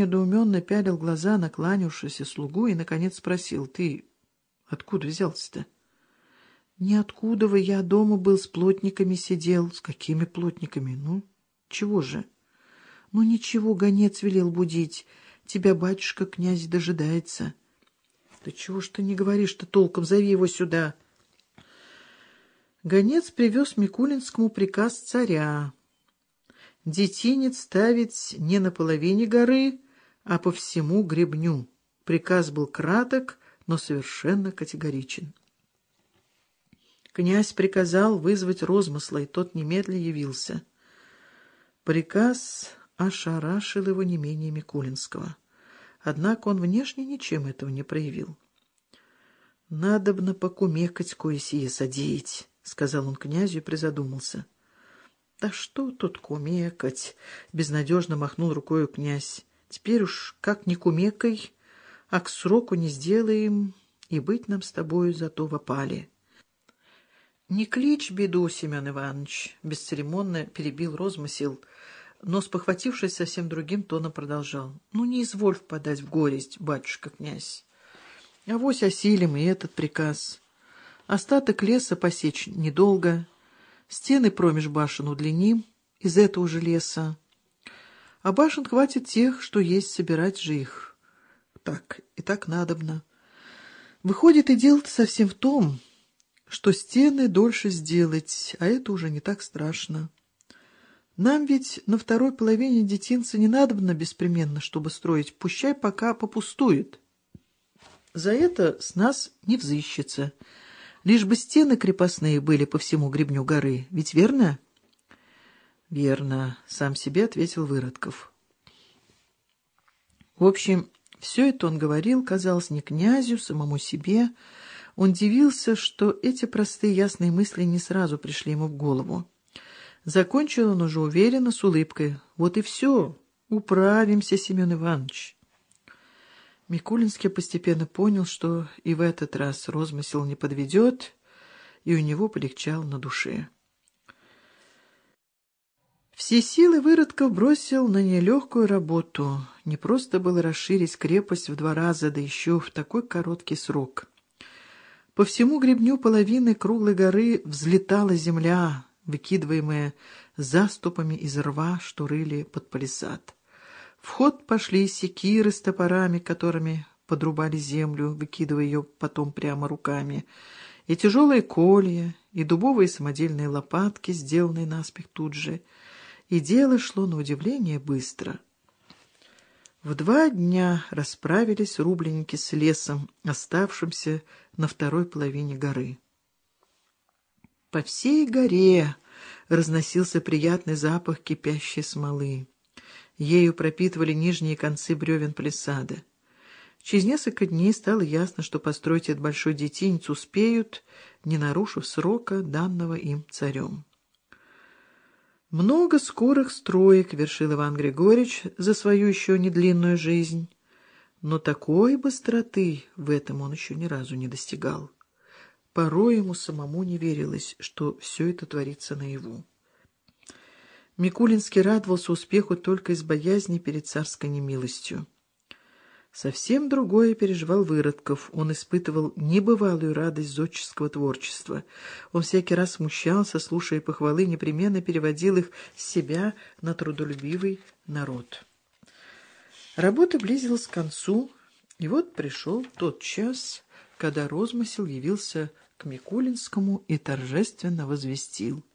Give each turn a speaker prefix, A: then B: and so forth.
A: недоуменно пялил глаза на кланявшегося слугу и, наконец, спросил, «Ты откуда взялся-то?» «Ниоткуда вы, я дома был, с плотниками сидел». «С какими плотниками? Ну, чего же?» «Ну, ничего, гонец велел будить. Тебя батюшка князь дожидается». «Да чего ж ты не говоришь-то толком? Зови его сюда». Гонец привез Микулинскому приказ царя. Детинец ставить не на половине горы, а по всему гребню. Приказ был краток, но совершенно категоричен. Князь приказал вызвать розмысла, и тот немедля явился. Приказ ошарашил его не менее Микулинского. Однако он внешне ничем этого не проявил. «Надобно покумекать кое сие содеять», — сказал он князю и призадумался. «Да что тут кумекать?» — безнадежно махнул рукою князь. «Теперь уж как ни кумекай, а к сроку не сделаем, и быть нам с тобою зато в опале». «Не клич беду, Семен Иванович», — бесцеремонно перебил розмысел, но, спохватившись совсем другим тоном, продолжал. «Ну, не изволь впадать в горесть, батюшка-князь. Авось осилим и этот приказ. Остаток леса посечь недолго». Стены промеж башен удлиним из этого же леса. А башен хватит тех, что есть, собирать же их. Так, и так надобно. Выходит, и дело-то совсем в том, что стены дольше сделать, а это уже не так страшно. Нам ведь на второй половине детинца не надобно беспременно, чтобы строить, пущай пока попустует. За это с нас не взыщется. Лишь бы стены крепостные были по всему гребню горы. Ведь верно? — Верно, — сам себе ответил Выродков. В общем, все это он говорил, казалось, не князю, самому себе. Он дивился, что эти простые ясные мысли не сразу пришли ему в голову. Закончил он уже уверенно, с улыбкой. «Вот и все. Управимся, Семен Иванович». Микулинский постепенно понял, что и в этот раз розмысел не подведет, и у него полегчало на душе. Все силы выродков бросил на нелегкую работу. Не просто было расширить крепость в два раза, да еще в такой короткий срок. По всему гребню половины круглой горы взлетала земля, выкидываемая заступами из рва, что рыли под палисад. В ход пошли секиры с топорами, которыми подрубали землю, выкидывая ее потом прямо руками, и тяжелые колья, и дубовые самодельные лопатки, сделанные наспех тут же. И дело шло на удивление быстро. В два дня расправились рубленники с лесом, оставшимся на второй половине горы. По всей горе разносился приятный запах кипящей смолы. Ею пропитывали нижние концы бревен палисада. Через несколько дней стало ясно, что построить этот большой детинец успеют, не нарушив срока, данного им царем. Много скорых строек вершил Иван Григорьевич за свою еще не длинную жизнь, но такой быстроты в этом он еще ни разу не достигал. Порой ему самому не верилось, что все это творится наяву. Микулинский радовался успеху только из боязни перед царской немилостью. Совсем другое переживал Выродков. Он испытывал небывалую радость зодческого творчества. Он всякий раз смущался, слушая похвалы, непременно переводил их с себя на трудолюбивый народ. Работа близилась к концу, и вот пришел тот час, когда розмысел явился к Микулинскому и торжественно возвестил —